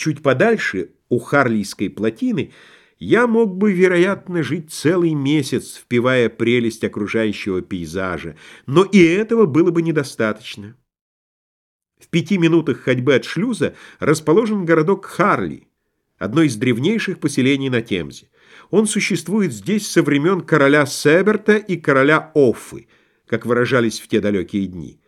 Чуть подальше, у Харлийской плотины, я мог бы, вероятно, жить целый месяц, впивая прелесть окружающего пейзажа, но и этого было бы недостаточно. В пяти минутах ходьбы от шлюза расположен городок Харли, одно из древнейших поселений на Темзе. Он существует здесь со времен короля Себерта и короля Оффы, как выражались в те далекие дни.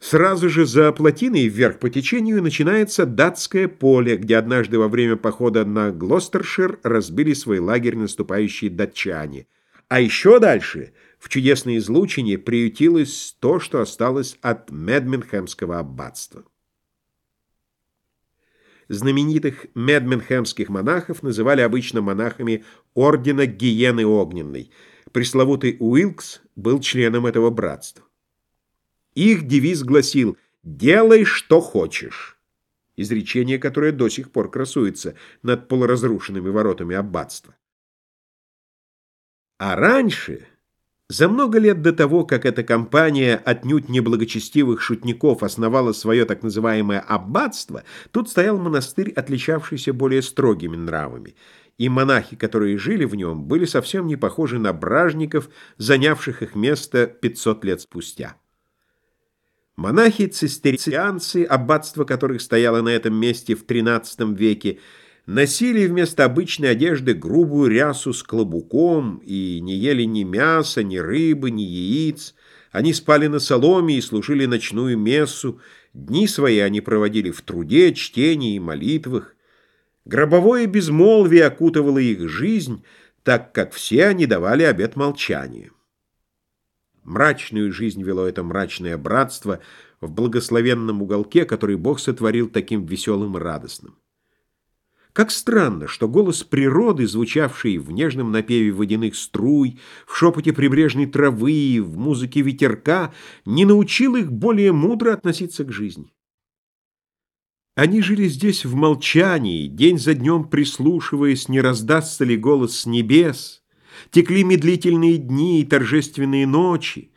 Сразу же за плотиной вверх по течению начинается датское поле, где однажды во время похода на Глостершир разбили свой лагерь наступающие датчане. А еще дальше, в чудесной излучине, приютилось то, что осталось от Медменхемского аббатства. Знаменитых медменхемских монахов называли обычно монахами ордена Гиены Огненной. Пресловутый Уилкс был членом этого братства. Их девиз гласил «Делай, что хочешь». Изречение, которое до сих пор красуется над полуразрушенными воротами аббатства. А раньше, за много лет до того, как эта компания отнюдь неблагочестивых шутников основала свое так называемое аббатство, тут стоял монастырь, отличавшийся более строгими нравами, и монахи, которые жили в нем, были совсем не похожи на бражников, занявших их место 500 лет спустя. Монахи-цистерцианцы, аббатство которых стояло на этом месте в XIII веке, носили вместо обычной одежды грубую рясу с клобуком и не ели ни мяса, ни рыбы, ни яиц. Они спали на соломе и служили ночную мессу. Дни свои они проводили в труде, чтении и молитвах. Гробовое безмолвие окутывало их жизнь, так как все они давали обет молчания. Мрачную жизнь вело это мрачное братство в благословенном уголке, который Бог сотворил таким веселым и радостным. Как странно, что голос природы, звучавший в нежном напеве водяных струй, в шепоте прибрежной травы, в музыке ветерка, не научил их более мудро относиться к жизни. Они жили здесь в молчании, день за днем прислушиваясь, не раздастся ли голос с небес, Текли медлительные дни и торжественные ночи.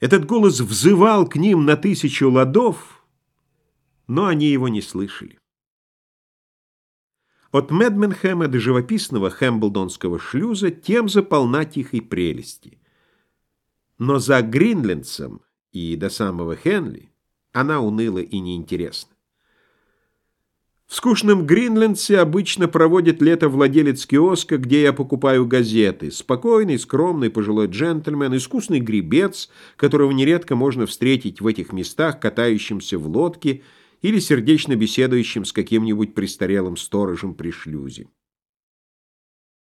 Этот голос взывал к ним на тысячу ладов, но они его не слышали. От Медменхэма до живописного Хэмблдонского шлюза Темза полна тихой прелести. Но за Гринлендсом и до самого Хенли она уныла и неинтересна. В скучном Гринлендсе обычно проводит лето владелец киоска, где я покупаю газеты. Спокойный, скромный пожилой джентльмен, искусный гребец, которого нередко можно встретить в этих местах, катающимся в лодке или сердечно беседующим с каким-нибудь престарелым сторожем при шлюзе.